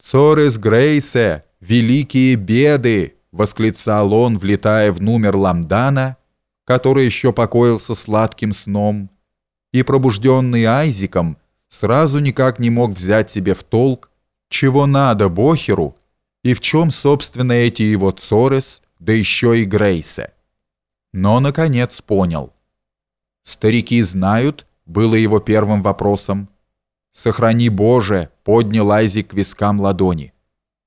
«Цорес Грейсе! Великие беды!» — восклицал он, влетая в номер Ламдана, который еще покоился сладким сном, и, пробужденный Айзиком, сразу никак не мог взять себе в толк, чего надо Бохеру и в чем, собственно, эти его Цорес, да еще и Грейсе. Но, наконец, понял. «Старики знают», — было его первым вопросом, — «Сохрани, Боже!» — поднял Айзик к вискам ладони.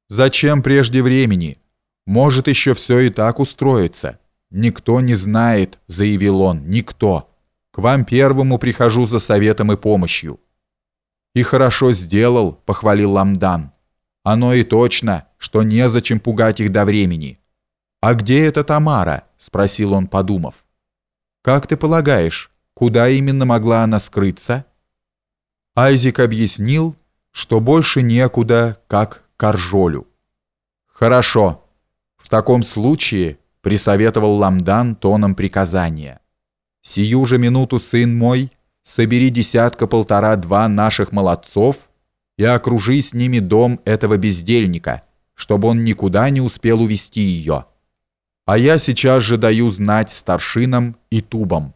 «Зачем прежде времени? Может еще все и так устроиться. Никто не знает», — заявил он, — «никто. К вам первому прихожу за советом и помощью». «И хорошо сделал», — похвалил Ламдан. «Оно и точно, что незачем пугать их до времени». «А где эта Тамара?» — спросил он, подумав. «Как ты полагаешь, куда именно могла она скрыться?» Айзик объяснил, что больше некуда, как к Аржолю. «Хорошо. В таком случае», — присоветовал Ламдан тоном приказания, «сию же минуту, сын мой, собери десятка-полтора-два наших молодцов и окружи с ними дом этого бездельника, чтобы он никуда не успел увести ее. А я сейчас же даю знать старшинам и тубам.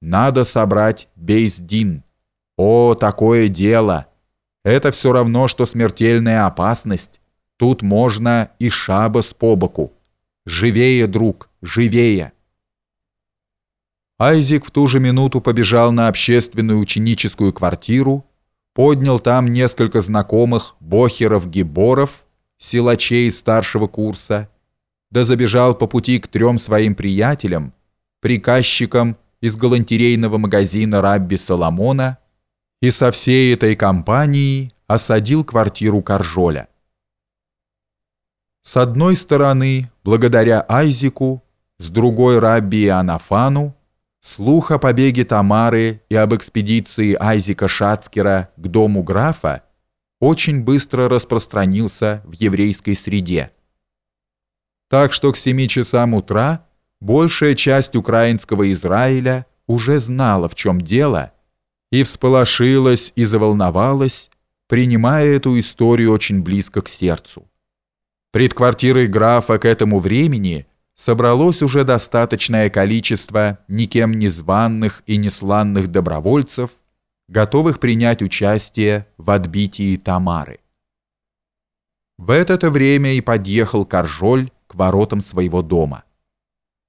Надо собрать бейздин». О, такое дело! Это все равно, что смертельная опасность. Тут можно и шабас по боку. Живее, друг, живее!» Айзик в ту же минуту побежал на общественную ученическую квартиру, поднял там несколько знакомых бохеров-гиборов, силачей старшего курса, да забежал по пути к трем своим приятелям, приказчикам из галантерейного магазина Рабби Соломона, и со всей этой компанией осадил квартиру Каржоля. С одной стороны, благодаря Айзику, с другой Рабби и Анафану, слух о побеге Тамары и об экспедиции Айзика Шацкера к дому графа очень быстро распространился в еврейской среде. Так что к семи часам утра большая часть украинского Израиля уже знала, в чем дело, и всполошилась и заволновалась, принимая эту историю очень близко к сердцу. Пред квартирой графа к этому времени собралось уже достаточное количество никем не званных и несланных добровольцев, готовых принять участие в отбитии Тамары. В это время и подъехал Коржоль к воротам своего дома.